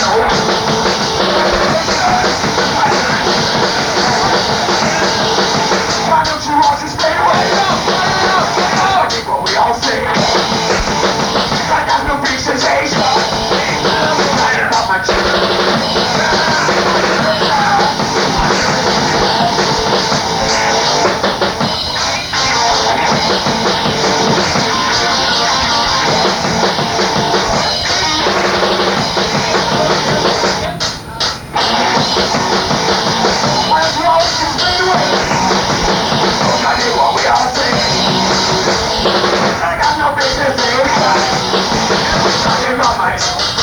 It's over. 上买房。